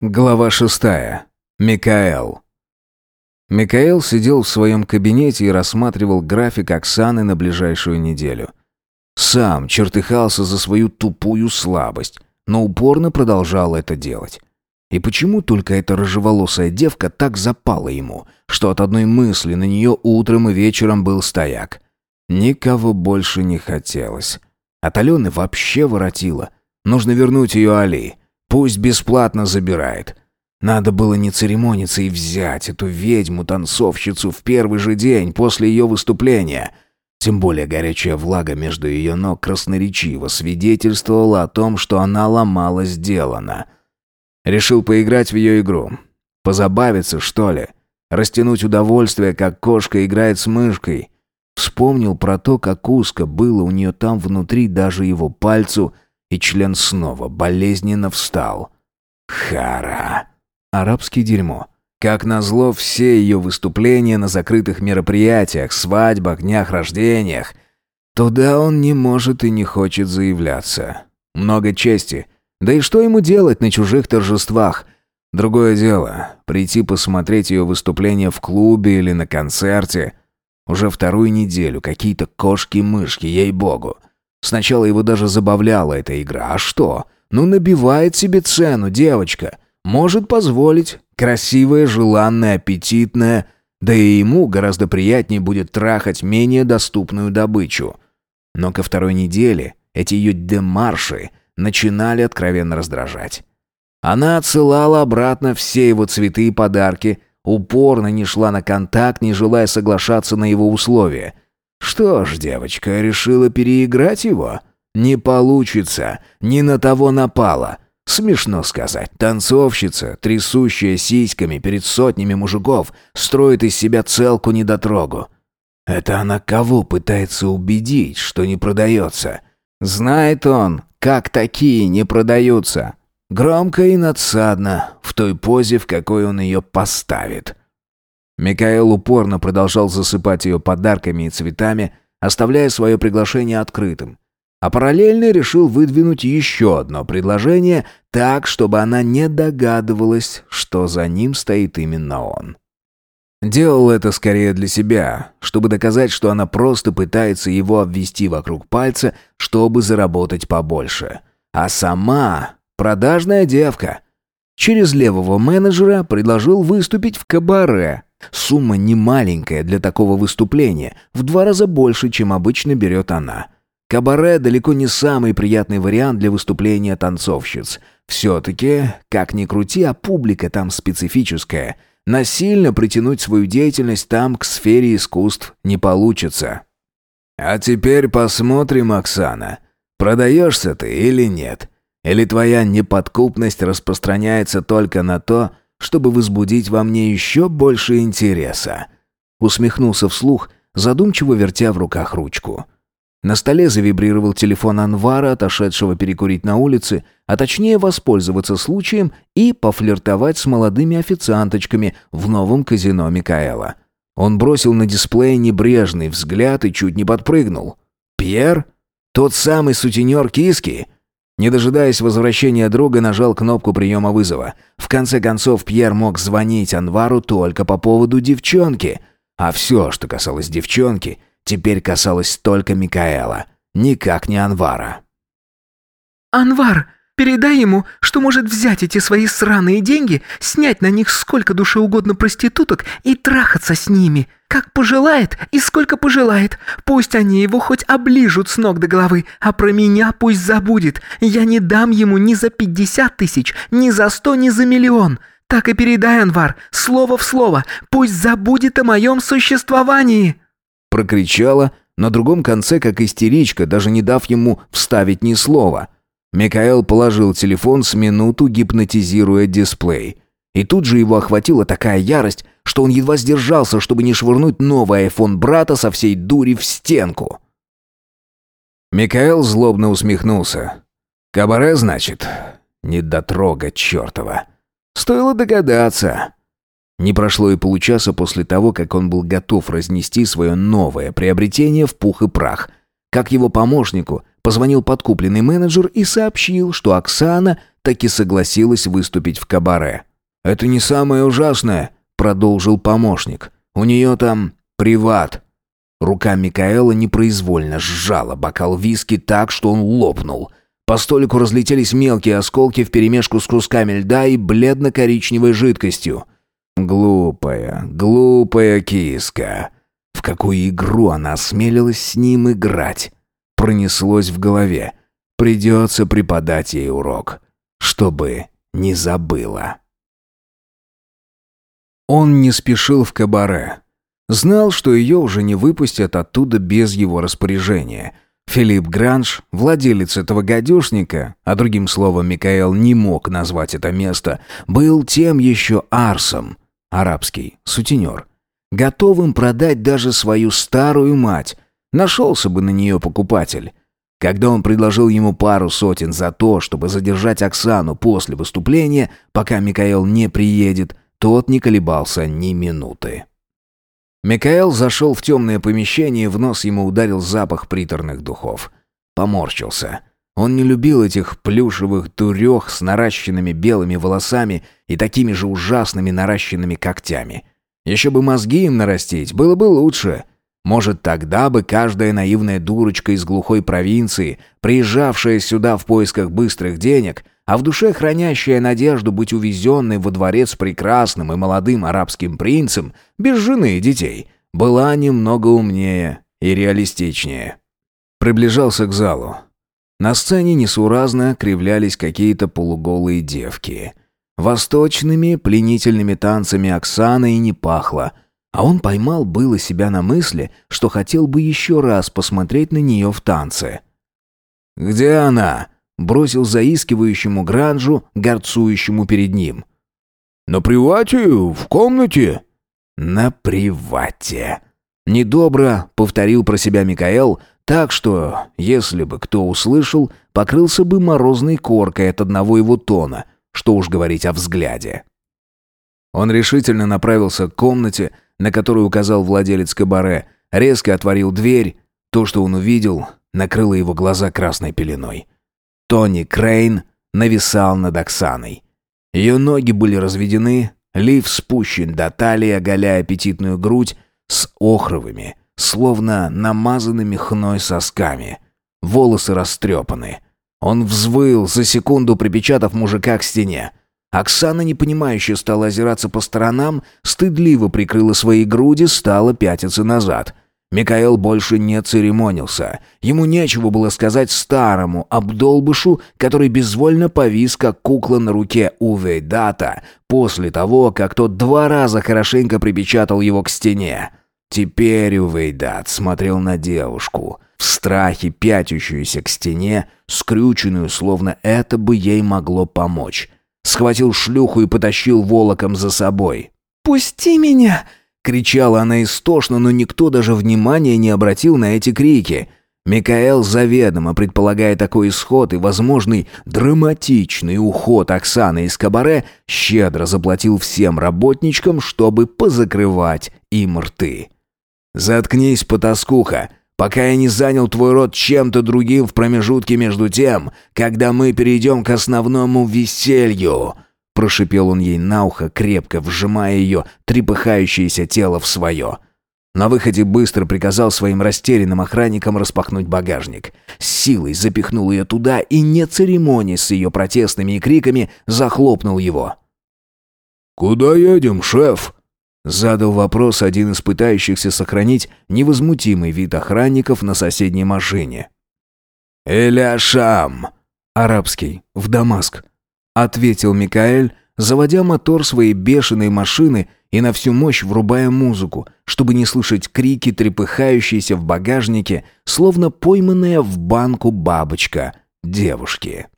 Глава шестая. Микаэл. Микаэл сидел в своем кабинете и рассматривал график Оксаны на ближайшую неделю. Сам чертыхался за свою тупую слабость, но упорно продолжал это делать. И почему только эта рыжеволосая девка так запала ему, что от одной мысли на нее утром и вечером был стояк? Никого больше не хотелось. От Алены вообще воротило. Нужно вернуть ее Али. Пусть бесплатно забирает. Надо было не церемониться и взять эту ведьму-танцовщицу в первый же день после ее выступления. Тем более горячая влага между ее ног красноречиво свидетельствовала о том, что она ломала сделано. Решил поиграть в ее игру. Позабавиться, что ли? Растянуть удовольствие, как кошка играет с мышкой. Вспомнил про то, как узко было у нее там внутри даже его пальцу — и член снова болезненно встал. Хара. Арабский дерьмо. Как назло, все ее выступления на закрытых мероприятиях, свадьбах, днях рождениях. Туда он не может и не хочет заявляться. Много чести. Да и что ему делать на чужих торжествах? Другое дело, прийти посмотреть ее выступление в клубе или на концерте. Уже вторую неделю какие-то кошки-мышки, ей-богу. Сначала его даже забавляла эта игра. А что? Ну, набивает себе цену девочка. Может позволить. Красивая, желанная, аппетитная. Да и ему гораздо приятнее будет трахать менее доступную добычу. Но ко второй неделе эти ее демарши начинали откровенно раздражать. Она отсылала обратно все его цветы и подарки, упорно не шла на контакт, не желая соглашаться на его условия – что ж, девочка решила переиграть его? Не получится, не на того напала. Смешно сказать. Танцовщица, трясущая сиськами перед сотнями мужиков, строит из себя целку-недотрогу. Это она кого пытается убедить, что не продается? Знает он, как такие не продаются. Громко и надсадно, в той позе, в какой он ее поставит. Микаэл упорно продолжал засыпать ее подарками и цветами, оставляя свое приглашение открытым. А параллельно решил выдвинуть еще одно предложение так, чтобы она не догадывалась, что за ним стоит именно он. Делал это скорее для себя, чтобы доказать, что она просто пытается его обвести вокруг пальца, чтобы заработать побольше. А сама продажная девка. Через левого менеджера предложил выступить в кабаре – Сумма не маленькая для такого выступления, в два раза больше, чем обычно берет она. Кабаре далеко не самый приятный вариант для выступления танцовщиц. Все-таки, как ни крути, а публика там специфическая. Насильно притянуть свою деятельность там к сфере искусств не получится. А теперь посмотрим, Оксана, продаешься ты или нет. Или твоя неподкупность распространяется только на то, чтобы возбудить во мне еще больше интереса. Усмехнулся вслух, задумчиво вертя в руках ручку. На столе завибрировал телефон Анвара, отошедшего перекурить на улице, а точнее воспользоваться случаем и пофлиртовать с молодыми официанточками в новом казино Микаэла. Он бросил на дисплей небрежный взгляд и чуть не подпрыгнул. «Пьер? Тот самый сутенер киски?» Не дожидаясь возвращения друга, нажал кнопку приема вызова. В конце концов, Пьер мог звонить Анвару только по поводу девчонки. А все, что касалось девчонки, теперь касалось только Микаэла. Никак не Анвара. «Анвар, Передай ему, что может взять эти свои сраные деньги, снять на них сколько душе угодно проституток и трахаться с ними. Как пожелает и сколько пожелает. Пусть они его хоть оближут с ног до головы, а про меня пусть забудет. Я не дам ему ни за пятьдесят тысяч, ни за сто, ни за миллион. Так и передай, Анвар, слово в слово. Пусть забудет о моем существовании». Прокричала на другом конце, как истеричка, даже не дав ему вставить ни слова – Микаэл положил телефон с минуту, гипнотизируя дисплей. И тут же его охватила такая ярость, что он едва сдержался, чтобы не швырнуть новый айфон брата со всей дури в стенку. Микаэл злобно усмехнулся. «Кабаре, значит? Недотрога чертова. Стоило догадаться». Не прошло и получаса после того, как он был готов разнести свое новое приобретение в пух и прах, как его помощнику Позвонил подкупленный менеджер и сообщил, что Оксана таки согласилась выступить в кабаре. «Это не самое ужасное», — продолжил помощник. «У нее там приват». Рука Микаэла непроизвольно сжала бокал виски так, что он лопнул. По столику разлетелись мелкие осколки вперемешку с кусками льда и бледно-коричневой жидкостью. Глупая, глупая киска. В какую игру она осмелилась с ним играть? Пронеслось в голове. Придется преподать ей урок, чтобы не забыла. Он не спешил в кабаре. Знал, что ее уже не выпустят оттуда без его распоряжения. Филипп Гранж, владелец этого гадюшника, а другим словом Микаэл не мог назвать это место, был тем еще арсом, арабский, сутенер, готовым продать даже свою старую мать. Нашелся бы на нее покупатель. Когда он предложил ему пару сотен за то, чтобы задержать Оксану после выступления, пока Микаэл не приедет, тот не колебался ни минуты. Микаэл зашел в темное помещение, в нос ему ударил запах приторных духов. Поморщился. Он не любил этих плюшевых дурех с наращенными белыми волосами и такими же ужасными наращенными когтями. Еще бы мозги им нарастить, было бы лучше. Может, тогда бы каждая наивная дурочка из глухой провинции, приезжавшая сюда в поисках быстрых денег, а в душе хранящая надежду быть увезенной во дворец прекрасным и молодым арабским принцем, без жены и детей, была немного умнее и реалистичнее. Приближался к залу. На сцене несуразно кривлялись какие-то полуголые девки. Восточными пленительными танцами Оксана и не пахло, а он поймал было себя на мысли, что хотел бы еще раз посмотреть на нее в танце. «Где она?» бросил заискивающему Гранжу, горцующему перед ним. «На привате, в комнате». «На привате». Недобро повторил про себя Микаэл, так что, если бы кто услышал, покрылся бы морозной коркой от одного его тона, что уж говорить о взгляде. Он решительно направился к комнате, на которую указал владелец кабаре, резко отворил дверь. То, что он увидел, накрыло его глаза красной пеленой. Тони Крейн нависал над Оксаной. Ее ноги были разведены, лиф спущен до талии, оголяя аппетитную грудь с охровыми, словно намазанными хной сосками. Волосы растрепаны. Он взвыл, за секунду припечатав мужика к стене. Оксана, непонимающе, стала озираться по сторонам, стыдливо прикрыла свои груди, стала пятиться назад — Микаэл больше не церемонился. Ему нечего было сказать старому обдолбышу, который безвольно повис, как кукла на руке Увейдата, после того, как тот два раза хорошенько припечатал его к стене. Теперь Увейдат смотрел на девушку, в страхе пятящуюся к стене, скрюченную, словно это бы ей могло помочь. Схватил шлюху и потащил волоком за собой. «Пусти меня!» Кричала она истошно, но никто даже внимания не обратил на эти крики. Микаэл заведомо, предполагая такой исход и возможный драматичный уход Оксаны из кабаре, щедро заплатил всем работничкам, чтобы позакрывать им рты. «Заткнись, потаскуха!» Пока я не занял твой рот чем-то другим в промежутке между тем, когда мы перейдем к основному веселью», Прошипел он ей на ухо, крепко вжимая ее трепыхающееся тело в свое. На выходе быстро приказал своим растерянным охранникам распахнуть багажник. С силой запихнул ее туда и, не церемонясь с ее протестными и криками, захлопнул его. «Куда едем, шеф?» Задал вопрос один из пытающихся сохранить невозмутимый вид охранников на соседней машине. «Эляшам!» Арабский, в Дамаск ответил Микаэль, заводя мотор своей бешеной машины и на всю мощь врубая музыку, чтобы не слышать крики, трепыхающиеся в багажнике, словно пойманная в банку бабочка девушки.